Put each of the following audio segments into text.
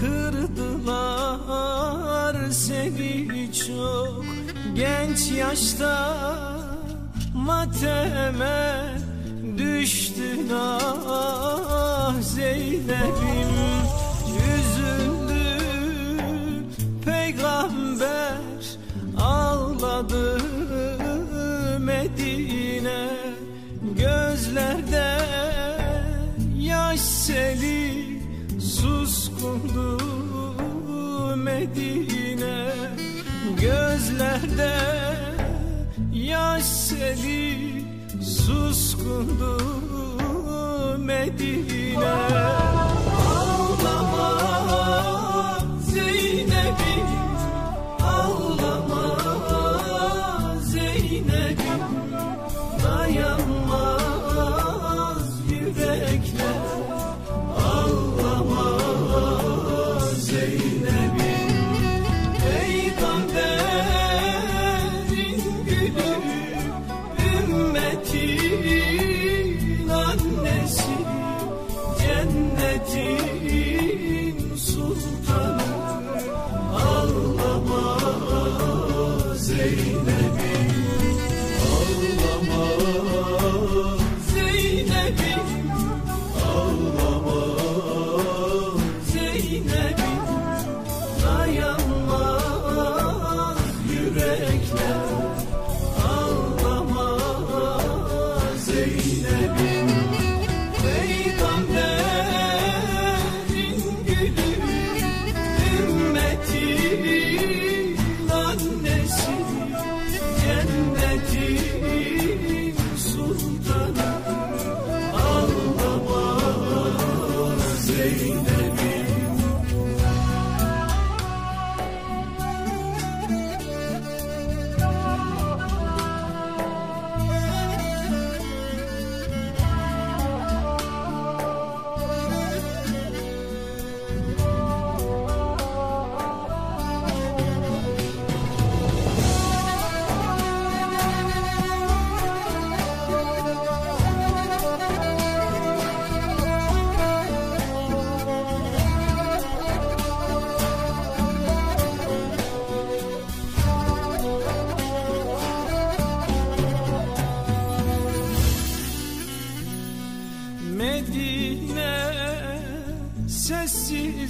kırdılar seni çok. Genç yaşta mateme düştün ah Zeynep'im üzüldü. Peygamber ağladı Medine. Gözlerde yaş seli suskundu Medine gözlerde yaş seli suskundu Medine Regina.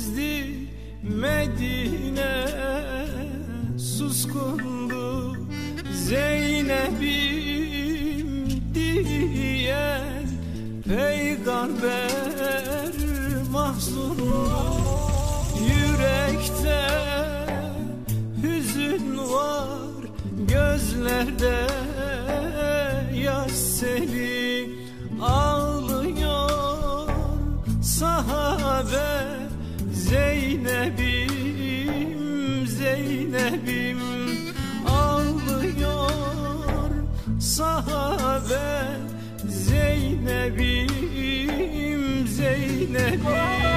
Sessizdi Medine suskundu Zeynep'im diyen peygamber mahzundu. Yürekte hüzün var gözlerde yaş seli sahabe Zeynep'im Zeynep'im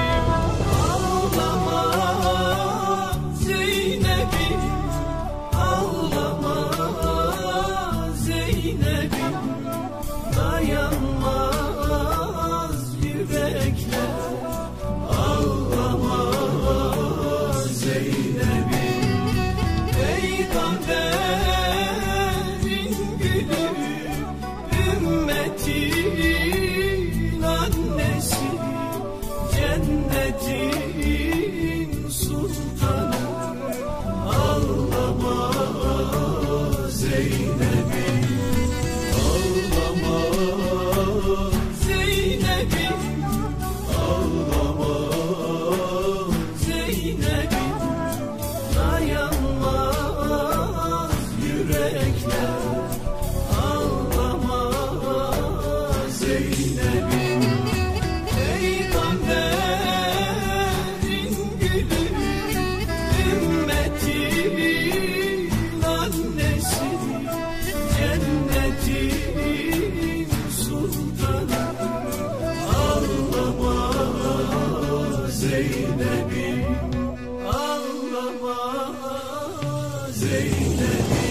Zeynep'im Ağlama Zeynep'im Ağlama Zeynep'im